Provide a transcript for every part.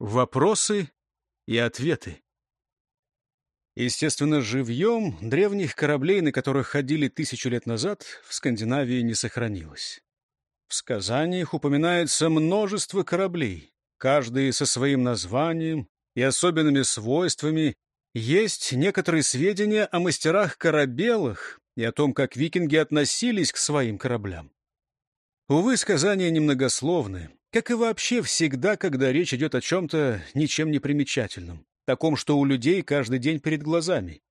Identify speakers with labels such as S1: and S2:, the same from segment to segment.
S1: Вопросы и ответы. Естественно, живьем древних кораблей, на которых ходили тысячу лет назад, в Скандинавии не сохранилось. В сказаниях упоминается множество кораблей, каждый со своим названием и особенными свойствами. Есть некоторые сведения о мастерах корабелах и о том, как викинги относились к своим кораблям. Увы, сказания немногословны, как и вообще всегда, когда речь идет о чем-то ничем не примечательном, таком, что у людей каждый день перед глазами.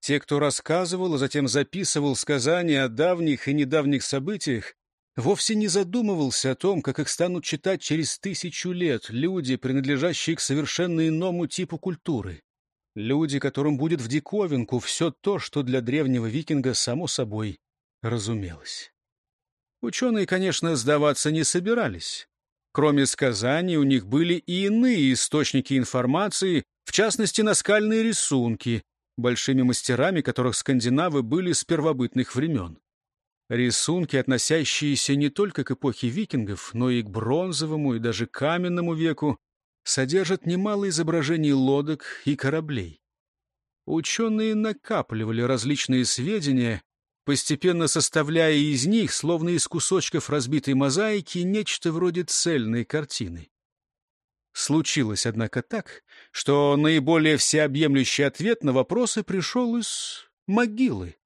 S1: Те, кто рассказывал, а затем записывал сказания о давних и недавних событиях, вовсе не задумывался о том, как их станут читать через тысячу лет люди, принадлежащие к совершенно иному типу культуры. Люди, которым будет в диковинку все то, что для древнего викинга само собой разумелось. Ученые, конечно, сдаваться не собирались. Кроме сказаний, у них были и иные источники информации, в частности, наскальные рисунки, большими мастерами которых скандинавы были с первобытных времен. Рисунки, относящиеся не только к эпохе викингов, но и к бронзовому и даже каменному веку, содержат немало изображений лодок и кораблей. Ученые накапливали различные сведения, постепенно составляя из них, словно из кусочков разбитой мозаики, нечто вроде цельной картины. Случилось, однако, так, что наиболее всеобъемлющий ответ на вопросы пришел из могилы.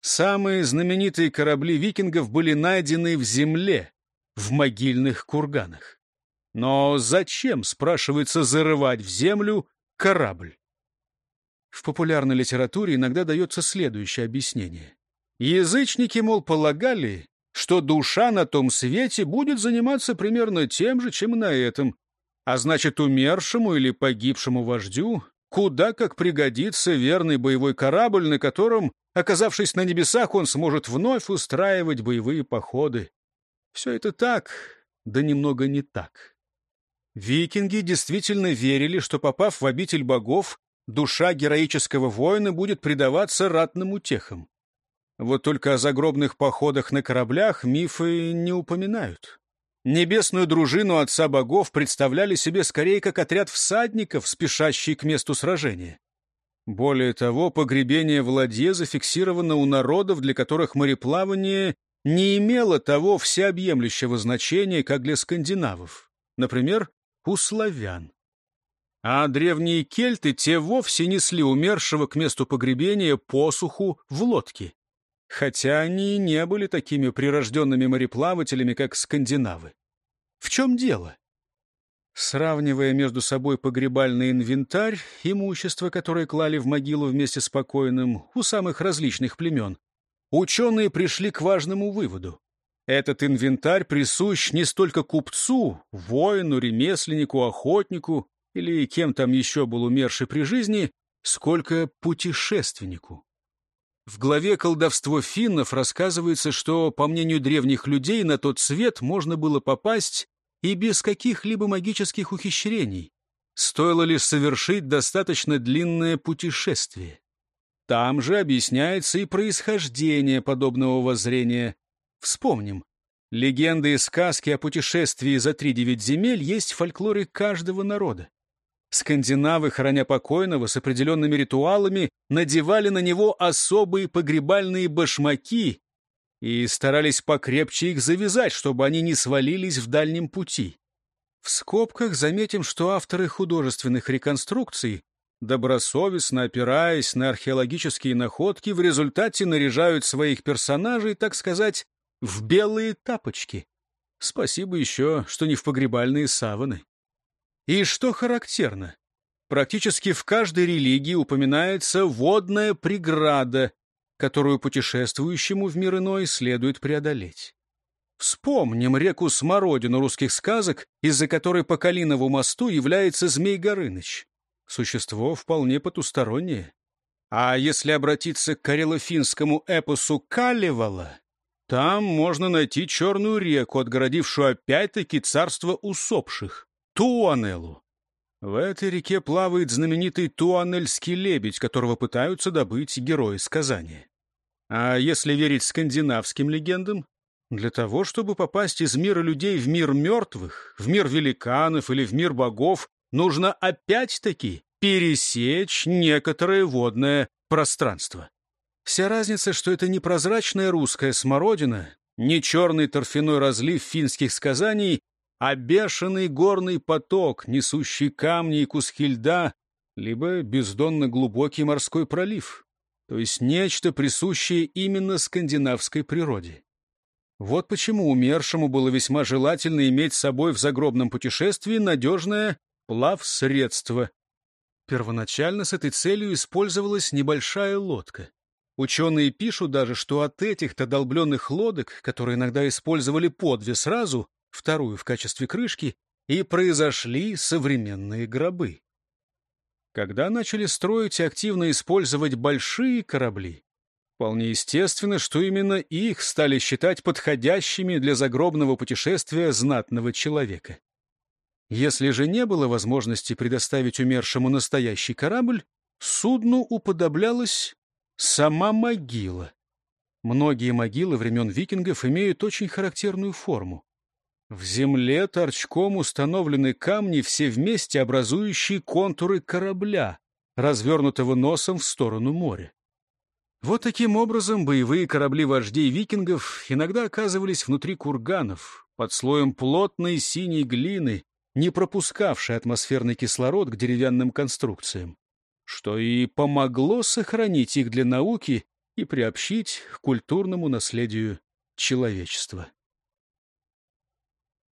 S1: Самые знаменитые корабли викингов были найдены в земле, в могильных курганах. Но зачем, спрашивается, зарывать в землю корабль? В популярной литературе иногда дается следующее объяснение. Язычники, мол, полагали, что душа на том свете будет заниматься примерно тем же, чем на этом, а значит, умершему или погибшему вождю куда как пригодится верный боевой корабль, на котором, оказавшись на небесах, он сможет вновь устраивать боевые походы. Все это так, да немного не так. Викинги действительно верили, что, попав в обитель богов, душа героического воина будет предаваться ратным утехам. Вот только о загробных походах на кораблях мифы не упоминают. Небесную дружину отца богов представляли себе скорее как отряд всадников, спешащий к месту сражения. Более того, погребение в ладье зафиксировано у народов, для которых мореплавание не имело того всеобъемлющего значения, как для скандинавов, например, у славян. А древние кельты те вовсе несли умершего к месту погребения посуху в лодке хотя они и не были такими прирожденными мореплавателями, как скандинавы. В чем дело? Сравнивая между собой погребальный инвентарь, имущество, которое клали в могилу вместе с покойным у самых различных племен, ученые пришли к важному выводу. Этот инвентарь присущ не столько купцу, воину, ремесленнику, охотнику или кем там еще был умерший при жизни, сколько путешественнику. В главе «Колдовство финнов» рассказывается, что, по мнению древних людей, на тот свет можно было попасть и без каких-либо магических ухищрений. Стоило лишь совершить достаточно длинное путешествие. Там же объясняется и происхождение подобного воззрения. Вспомним. Легенды и сказки о путешествии за три-девять земель есть в фольклоре каждого народа. Скандинавы, храня покойного с определенными ритуалами, надевали на него особые погребальные башмаки и старались покрепче их завязать, чтобы они не свалились в дальнем пути. В скобках заметим, что авторы художественных реконструкций, добросовестно опираясь на археологические находки, в результате наряжают своих персонажей, так сказать, в белые тапочки. Спасибо еще, что не в погребальные саваны. И что характерно, практически в каждой религии упоминается водная преграда, которую путешествующему в мир иной следует преодолеть. Вспомним реку Смородину русских сказок, из-за которой по Калинову мосту является Змей Горыныч. Существо вполне потустороннее. А если обратиться к карело-финскому эпосу Калевала, там можно найти черную реку, отгородившую опять-таки царство усопших. Туанелу. В этой реке плавает знаменитый туанельский лебедь, которого пытаются добыть герои сказания. А если верить скандинавским легендам, для того, чтобы попасть из мира людей в мир мертвых, в мир великанов или в мир богов, нужно опять-таки пересечь некоторое водное пространство. Вся разница, что это не прозрачная русская смородина, не черный торфяной разлив финских сказаний, а бешеный горный поток, несущий камни и куски льда, либо бездонно глубокий морской пролив, то есть нечто присущее именно скандинавской природе. Вот почему умершему было весьма желательно иметь с собой в загробном путешествии надежное плавсредство. Первоначально с этой целью использовалась небольшая лодка. Ученые пишут даже, что от этих-то долбленных лодок, которые иногда использовали по две сразу, вторую в качестве крышки, и произошли современные гробы. Когда начали строить и активно использовать большие корабли, Вполне естественно, что именно их стали считать подходящими для загробного путешествия знатного человека. Если же не было возможности предоставить умершему настоящий корабль, судну уподоблялась сама могила. Многие могилы времен викингов имеют очень характерную форму. В земле торчком установлены камни, все вместе образующие контуры корабля, развернутого носом в сторону моря. Вот таким образом боевые корабли вождей викингов иногда оказывались внутри курганов, под слоем плотной синей глины, не пропускавшей атмосферный кислород к деревянным конструкциям, что и помогло сохранить их для науки и приобщить к культурному наследию человечества.